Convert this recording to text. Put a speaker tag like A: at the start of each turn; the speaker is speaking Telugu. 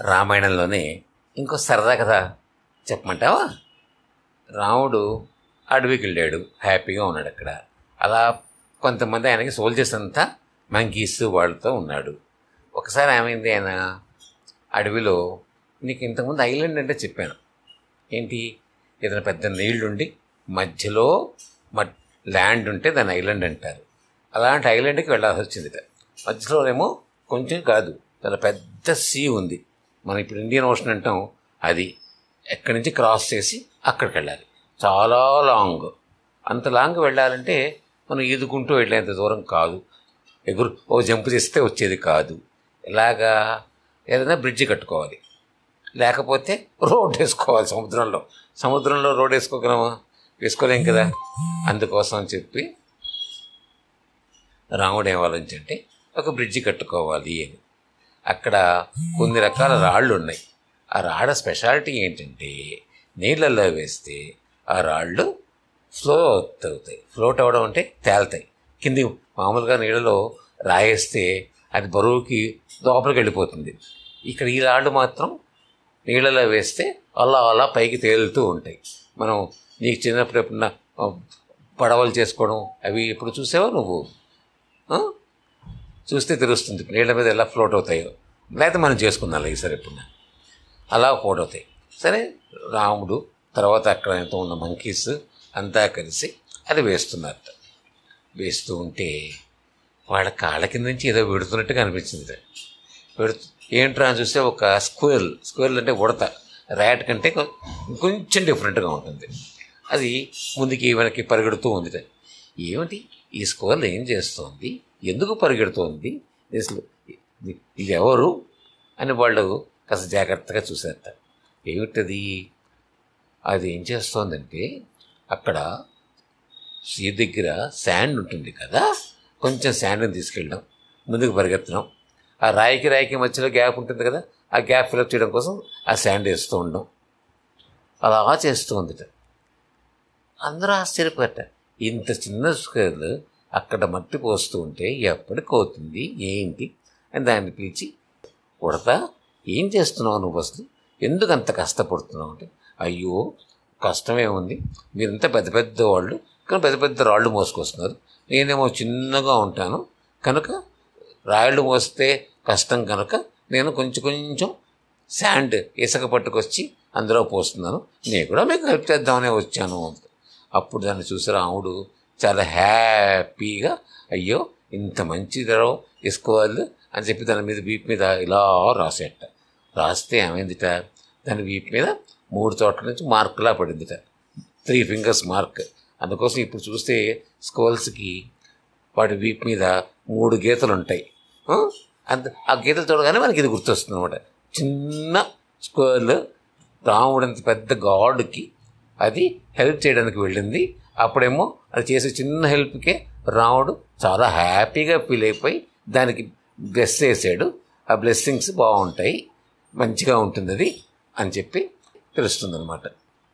A: రామాయణంలోనే ఇంకో సరదా కథ చెప్పమంటావా? రాముడు అడవికి వెళ్ళాడు. హ్యాపీగా ఉన్నాడు అక్కడ. అలా కొంతమంది ఆయనకి సోల్జర్స్ అంతా మంకీస్ వాళ్ళతో ఉన్నాడు. ఒకసారి ఏమైంది ఆయన అడవిలో నీకు ఇంతకుముందు ఐలాండ్ అంటే చెప్పాను. ఏంటి? ఏదైనా పెద్ద నీళ్ళుండి మధ్యలో మట్ ల్యాండ్ ఉంటే దాన్ని ఐలాండ్ అంటారు. అలాంటి ఐలాండ్కి వెళ్ళాల్సి వచ్చింది మధ్యలోనేమో కొంచెం కాదు. చాలా పెద్ద సీ ఉంది. మనం ఇప్పుడు ఇండియన్ ఓషన్ అంటాం అది ఎక్కడి నుంచి క్రాస్ చేసి అక్కడికి వెళ్ళాలి. చాలా లాంగ్. అంత లాంగ్ వెళ్ళాలంటే మనం ఈదుకుంటూ వెళ్ళేంత దూరం కాదు. ఎగురు ఓ జంప్ చేస్తే వచ్చేది కాదు. ఇలాగా ఏదైనా బ్రిడ్జి కట్టుకోవాలి. లేకపోతే రోడ్ వేసుకోవాలి సముద్రంలో. సముద్రంలో రోడ్ వేసుకోగలమా? వేసుకోలేం కదా? అందుకోసం అని చెప్పి రాముడు ఏం ఒక బ్రిడ్జి కట్టుకోవాలి అని. అక్కడ కొన్ని రకాల రాళ్ళు ఉన్నాయి ఆ రాళ్ళ స్పెషాలిటీ ఏంటంటే నీళ్ళల్లో వేస్తే ఆ రాళ్ళు ఫ్లోట్ అవుతాయి. ఫ్లోట్ అవ్వడం అంటే తేలుతాయి. కింది మామూలుగా నీళ్ళలో రాయేస్తే అది బరువుకి లోపలికి వెళ్ళిపోతుంది. ఇక్కడ ఈ రాళ్ళు మాత్రం నీళ్ళలో వేస్తే అలా అలా పైకి తేలుతూ ఉంటాయి. మనం నీకు చిన్నప్పుడు ఎప్పుడన్నా పడవలు చేసుకోవడం అవి ఎప్పుడు చూసావా నువ్వు? చూస్తే తెలుస్తుంది నీళ్ళ మీద ఎలా ఫ్లోట్ అవుతాయో. లేకపోతే మనం చేసుకుందాం ఈసారి ఎప్పుడు అలా ఫ్లోట్ అవుతాయి. సరే రాముడు తర్వాత అక్కడ ఎంత ఉన్న మంకీస్ అంతా కలిసి అది వేస్తున్నారట. వేస్తూ ఉంటే వాళ్ళ కాళ్ళ కింద నుంచి ఏదో పెడుతున్నట్టుగా అనిపించింది పెడుతు ఏంట్రా అని చూస్తే ఒక స్క్వేర్ స్క్వేర్ అంటే ఉడత. ర్యాట్ కంటే కొంచెం డిఫరెంట్గా ఉంటుంది. అది ముందుకి వెనక్కి పరిగెడుతూ ఉంది. ఏమిటి? ఈ స్క్వేర్లు ఏం చేస్తోంది? ఎందుకు పరిగెడుతోంది? అసలు ఇది- ఎవరు అని వాళ్ళు కాస్త జాగ్రత్తగా చూసేస్తారు ఏమిటది? అది ఏం చేస్తోందంటే అక్కడ సీ దగ్గర శాండ్ ఉంటుంది కదా? కొంచెం శాండ్ని తీసుకెళ్ళడం ముందుకు పరిగెత్తడం. ఆ రాయికి రాయికి మధ్యలో గ్యాప్ ఉంటుంది కదా? ఆ గ్యాప్ ఫిలప్ చేయడం కోసం ఆ శాండ్ వేస్తూ ఉండడం. అలా చేస్తూ ఉందిట అందరూ ఆశ్చర్యపోయారు ఇంత చిన్న స్క్వేర్లు అక్కడ మట్టి పోస్తూ ఉంటే ఎప్పటికవుతుంది ఏంటి? అని దాన్ని పిలిచి కొడతా ఏం చేస్తున్నావు నువ్వు అసలు? ఎందుకు అంత కష్టపడుతున్నావు? అంటే అయ్యో కష్టమే ఉంది. మీరంతా పెద్ద పెద్ద వాళ్ళు. కానీ పెద్ద పెద్ద రాళ్ళు మోసుకొస్తున్నారు. నేనేమో చిన్నగా ఉంటాను. కనుక రాళ్ళు మోస్తే కష్టం కనుక నేను కొంచెం కొంచెం శాండ్ ఇసుక పట్టుకొచ్చి అందులో పోస్తున్నాను. నేను కూడా మీకు హెల్ప్ చేద్దామనే వచ్చాను. అప్పుడు దాన్ని చూసి రాముడు చాలా హ్యాపీగా అయ్యో ఇంత మంచి ధర వేసుకోవాలి అని చెప్పి దాని మీద వీపు మీద ఇలా రాసేట. రాస్తే ఏమైందిట? దాని వీపు మీద మూడు చోట్ల నుంచి మార్కులా పడిందిట. Three fingers mark. అందుకోసం ఇప్పుడు చూస్తే స్కోల్స్కి వాటి వీపు మీద మూడు గీతలు ఉంటాయి. అంత ఆ గీతలు చూడగానే మనకి ఇది గుర్తొస్తుంది అనమాట చిన్న స్కోల్ రాముడంత పెద్ద గాడ్కి అది హెల్ప్ చేయడానికి వెళ్ళింది. అప్పుడేమో అది చేసే చిన్న హెల్ప్కే రాముడు చాలా హ్యాపీగా ఫీల్ అయిపోయి దానికి బ్లెస్ చేసాడు ఆ బ్లెస్సింగ్స్ బాగుంటాయి. మంచిగా ఉంటుంది అది అని చెప్పి తెలుస్తుంది అనమాట